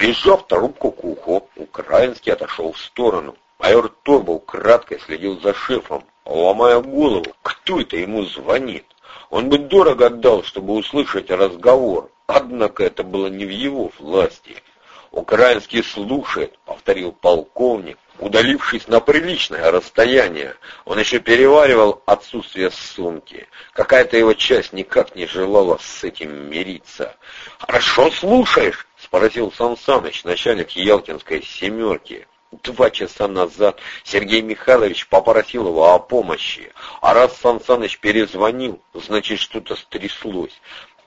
Прижав трубку к уху, Украинский отошел в сторону. Майор Торбов кратко следил за шефом, ломая голову, кто это ему звонит. Он бы дорого отдал, чтобы услышать разговор, однако это было не в его власти. «Украинский слушает», — повторил полковник, удалившись на приличное расстояние. Он еще переваривал отсутствие сумки. Какая-то его часть никак не желала с этим мириться. «Хорошо слушаешь?» Спросил Сан Саныч, начальник Ялтинской «семерки». Два часа назад Сергей Михайлович попросил его о помощи, а раз Сан Саныч перезвонил, значит что-то стряслось.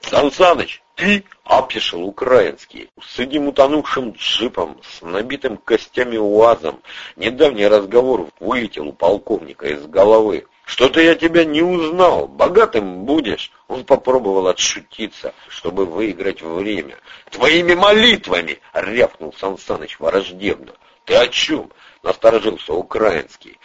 «Сан Саныч, ты?» — опешил украинский. С этим утонувшим джипом, с набитым костями УАЗом, недавний разговор вылетел у полковника из головы. «Что-то я тебя не узнал. Богатым будешь?» Он попробовал отшутиться, чтобы выиграть время. «Твоими молитвами!» — рявкнул Сансаныч враждебно. «Ты о чем?» — насторожился украинский.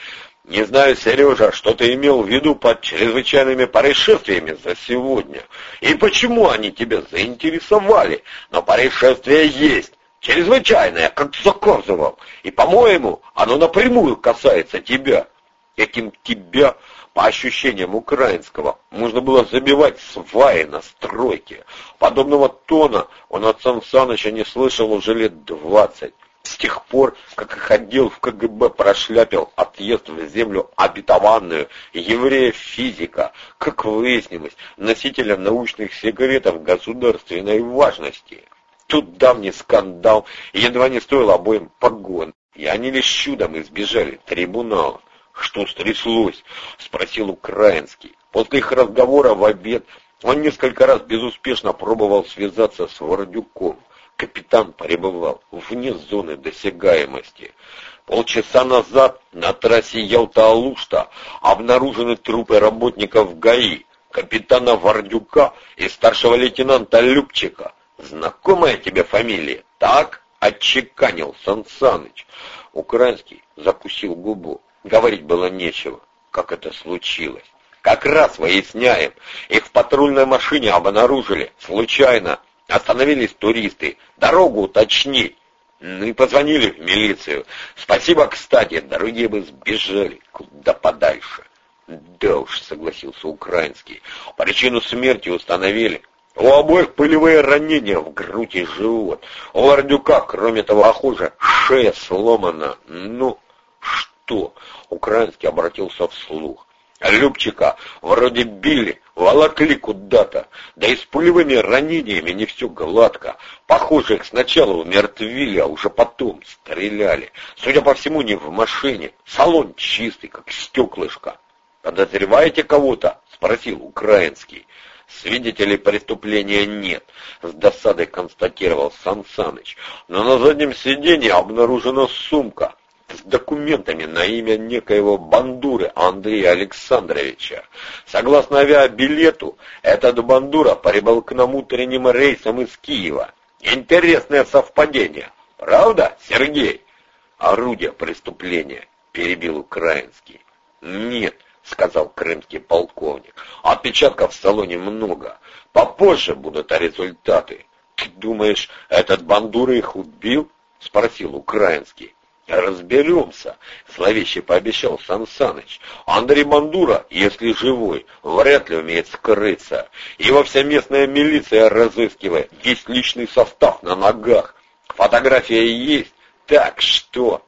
«Не знаю, Сережа, что ты имел в виду под чрезвычайными происшествиями за сегодня, и почему они тебя заинтересовали, но происшествие есть». Чрезвычайное, как заказывал. И, по-моему, оно напрямую касается тебя этим тебя, по ощущениям украинского, можно было забивать сваи на стройке. Подобного тона он от Сан Саныча не слышал уже лет двадцать. С тех пор, как их отдел в КГБ прошляпил отъезд в землю обетованную еврея-физика, как выяснилось, носителя научных секретов государственной важности. Тут давний скандал едва не стоил обоим погон, и они лишь чудом избежали трибунала. «Что стряслось?» — спросил Украинский. После их разговора в обед он несколько раз безуспешно пробовал связаться с Вордюком. Капитан пребывал вне зоны досягаемости. Полчаса назад на трассе Ялта-Алушта обнаружены трупы работников ГАИ, капитана Вордюка и старшего лейтенанта Любчика. Знакомая тебе фамилия? Так? Отчеканил Сансаныч. Украинский закусил губу. Говорить было нечего, как это случилось. Как раз выясняем. Их в патрульной машине обнаружили. Случайно. Остановились туристы. Дорогу уточни. Ну и позвонили в милицию. Спасибо, кстати, другие бы сбежали куда подальше. Да уж, согласился украинский. Причину смерти установили. У обоих пылевые ранения в грудь и живот. У Вардюка, кроме того, похоже, шея сломана. Ну, что? Украинский обратился вслух. Любчика вроде били, волокли куда-то, да и с пулевыми ранениями не все гладко. Похоже, их сначала умертвили, а уже потом стреляли. Судя по всему, не в машине. Салон чистый, как стеклышко. «Подозреваете кого-то?» — спросил украинский. Свидетелей преступления нет, с досадой констатировал Сан Саныч. Но на заднем сиденье обнаружена сумка, документами на имя некоего Бандуры Андрея Александровича. Согласно авиабилету, этот Бандура прибыл к нам утренним рейсом из Киева. Интересное совпадение. Правда, Сергей? Орудие преступления, перебил украинский. Нет, сказал крымский полковник. Отпечатков в салоне много. Попозже будут результаты. Ты думаешь, этот Бандура их убил? спросил украинский. «Разберемся», — зловеще пообещал Сан Саныч. «Андрей Мандура, если живой, вряд ли умеет скрыться. Его вся местная милиция разыскивает, весь личный состав на ногах. Фотография есть. Так что...»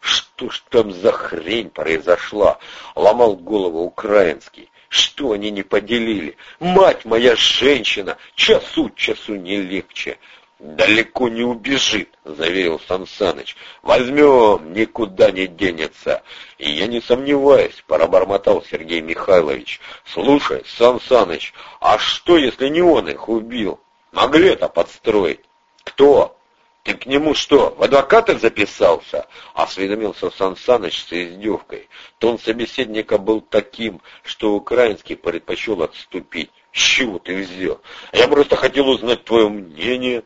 «Что ж там за хрень произошла?» — ломал голову украинский. «Что они не поделили? Мать моя женщина! Часу часу не легче!» «Далеко не убежит», — заверил Сансаныч. «Возьмем, никуда не денется». «И я не сомневаюсь», — пробормотал Сергей Михайлович. «Слушай, Сансаныч, а что, если не он их убил? Могли это подстроить?» «Кто?» «Ты к нему что, в адвокаты записался?» — осведомился Сансаныч с издевкой. Тон собеседника был таким, что украинский предпочел отступить. «С чего ты взял? Я просто хотел узнать твое мнение.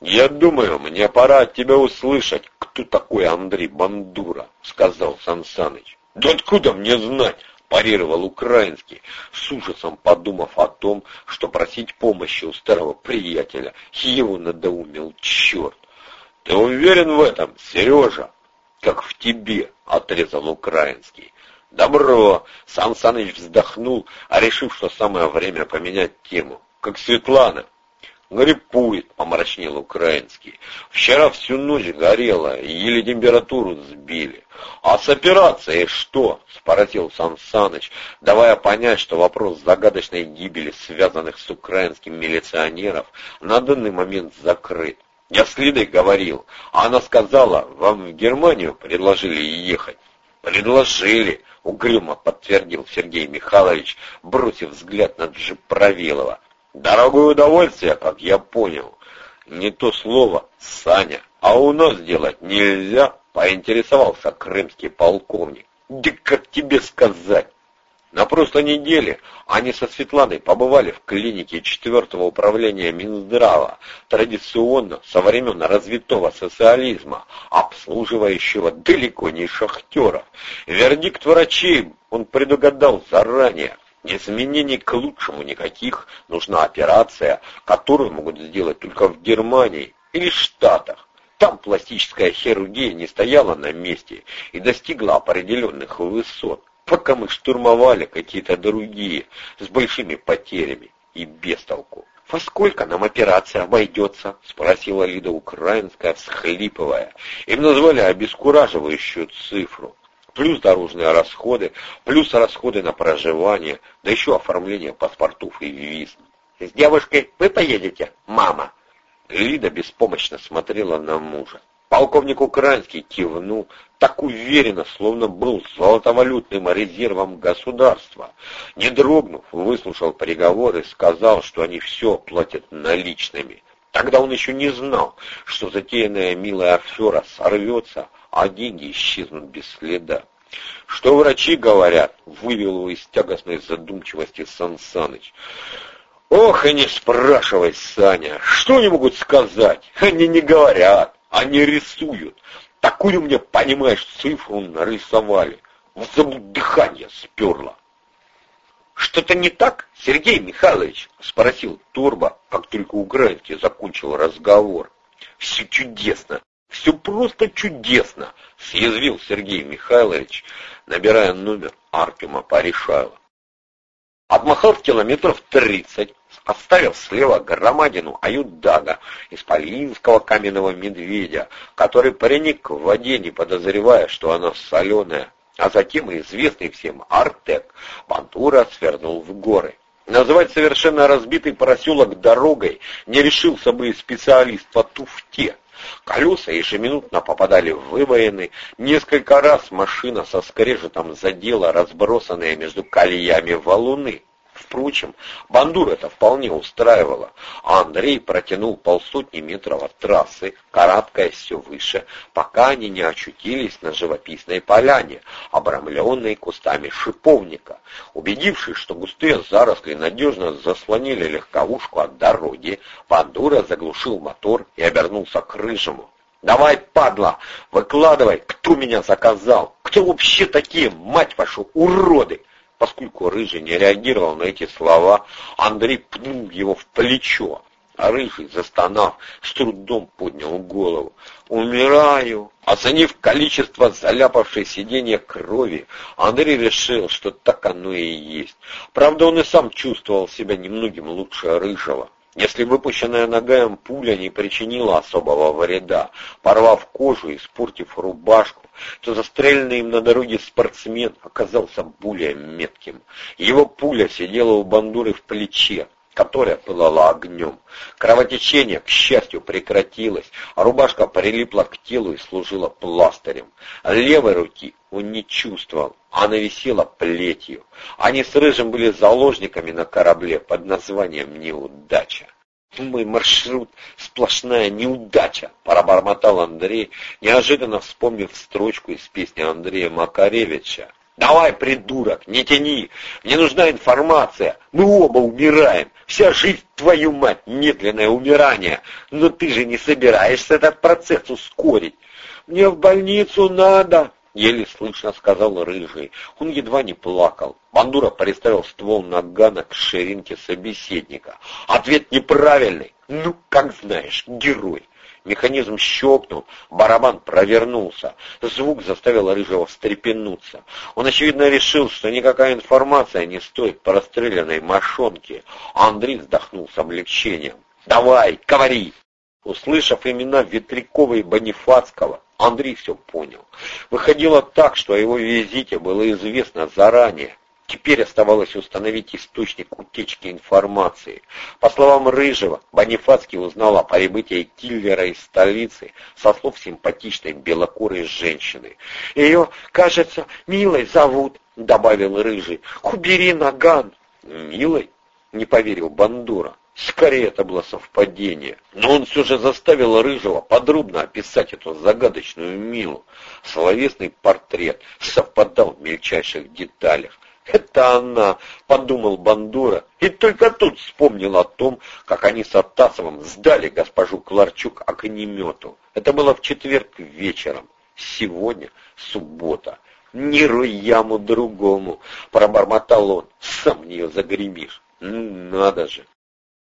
«Я думаю, мне пора от тебя услышать, кто такой Андрей Бандура», — сказал Сансаныч. «Да откуда мне знать?» — парировал украинский, с ужасом подумав о том, что просить помощи у старого приятеля его надоумил черт. Ты уверен в этом, Сережа? Как в тебе, отрезал украинский. Добро, Сан Саныч вздохнул, а решив, что самое время поменять тему. Как Светлана. «Гриппует», — помрачнел украинский. «Вчера всю ночь горело, еле температуру сбили». «А с операцией что?» — спросил Сан Саныч, давая понять, что вопрос загадочной гибели, связанных с украинским милиционеров, на данный момент закрыт. «Я с Лидой говорил, а она сказала, вам в Германию предложили ехать». «Предложили», — угрюмо подтвердил Сергей Михайлович, бросив взгляд на джип Правилова. Дорогое удовольствие, как я понял. Не то слово, Саня. А у нас делать нельзя, поинтересовался крымский полковник. Да как тебе сказать? На прошлой неделе они со Светланой побывали в клинике 4 управления Минздрава, традиционно со времен развитого социализма, обслуживающего далеко не шахтеров. Вердикт врачей он предугадал заранее. Изменений к лучшему никаких, нужна операция, которую могут сделать только в Германии или Штатах. Там пластическая хирургия не стояла на месте и достигла определенных высот, пока мы штурмовали какие-то другие с большими потерями и без толку. «Во сколько нам операция обойдется?» — спросила Лида Украинская, всхлипывая. Им назвали обескураживающую цифру плюс дорожные расходы, плюс расходы на проживание, да еще оформление паспортов и виз. «С девушкой вы поедете, мама?» Лида беспомощно смотрела на мужа. Полковник Украинский кивнул, так уверенно, словно был золотовалютным резервом государства. Не дрогнув, выслушал переговоры и сказал, что они все платят наличными. Тогда он еще не знал, что затеянная милая афера сорвется, а деньги исчезнут без следа. Что врачи говорят, вывел его из тягостной задумчивости Сан Саныч. Ох, и не спрашивай, Саня, что они могут сказать? Они не говорят, они рисуют. Такую мне, понимаешь, цифру нарисовали. Дыхание сперло. «Что-то не так, Сергей Михайлович?» — спросил Турбо, как только Украинский закончил разговор. «Все чудесно, все просто чудесно!» — съязвил Сергей Михайлович, набирая номер Артема Паришаева. Отмахав километров тридцать, оставив слева громадину Аютдага, исполинского каменного медведя, который проник в воде, не подозревая, что она соленая, а затем и известный всем Артек, Бантура свернул в горы. Назвать совершенно разбитый проселок дорогой не решился бы и специалист по туфте. Колеса ежеминутно попадали в выбоины, несколько раз машина со скрежетом задела разбросанные между колеями валуны. Впрочем, бандур это вполне устраивало, а Андрей протянул полсотни метров от трассы, карабкаясь все выше, пока они не очутились на живописной поляне, обрамленной кустами шиповника. Убедившись, что густые заросли надежно заслонили легковушку от дороги, бандура заглушил мотор и обернулся к рыжему. «Давай, падла, выкладывай, кто меня заказал? Кто вообще такие, мать вашу, уроды?» Поскольку Рыжий не реагировал на эти слова, Андрей пнул его в плечо. А Рыжий, застонав, с трудом поднял голову. «Умираю!» Оценив количество заляпавшей сиденья крови, Андрей решил, что так оно и есть. Правда, он и сам чувствовал себя немногим лучше Рыжего. Если выпущенная нога пуля не причинила особого вреда, порвав кожу и испортив рубашку, то застреленный им на дороге спортсмен оказался более метким. Его пуля сидела у бандуры в плече, которая пылала огнем. Кровотечение, к счастью, прекратилось, а рубашка прилипла к телу и служила пластырем. Левой руки он не чувствовал, она висела плетью. Они с Рыжим были заложниками на корабле под названием «Неудача». «Мой маршрут — сплошная неудача», — пробормотал Андрей, неожиданно вспомнив строчку из песни Андрея Макаревича. «Давай, придурок, не тяни! Мне нужна информация! Мы оба умираем! Вся жизнь, твою мать, медленное умирание! Но ты же не собираешься этот процесс ускорить! Мне в больницу надо!» Еле слышно сказал Рыжий. Он едва не плакал. Бандура приставил ствол нагана к ширинке собеседника. Ответ неправильный. Ну, как знаешь, герой. Механизм щелкнул, барабан провернулся. Звук заставил Рыжего встрепенуться. Он, очевидно, решил, что никакая информация не стоит простреленной мошонки. Андрей вздохнул с облегчением. «Давай, говори!» Услышав имена Ветрякова и Бонифацкого, Андрей все понял. Выходило так, что о его визите было известно заранее. Теперь оставалось установить источник утечки информации. По словам Рыжего, Бонифацкий узнал о прибытии киллера из столицы со слов симпатичной белокурой женщины. «Ее, кажется, Милой зовут», — добавил Рыжий. «Убери наган». «Милой?» — не поверил Бандура. Скорее это было совпадение, но он все же заставил Рыжего подробно описать эту загадочную Милу. Словесный портрет совпадал в мельчайших деталях. «Это она!» — подумал Бандура, и только тут вспомнил о том, как они с Атасовым сдали госпожу Кларчук огнемету. Это было в четверг вечером. Сегодня суббота. «Не руй яму другому!» — пробормотал он. «Сам в нее загремишь!» «Ну, надо же!»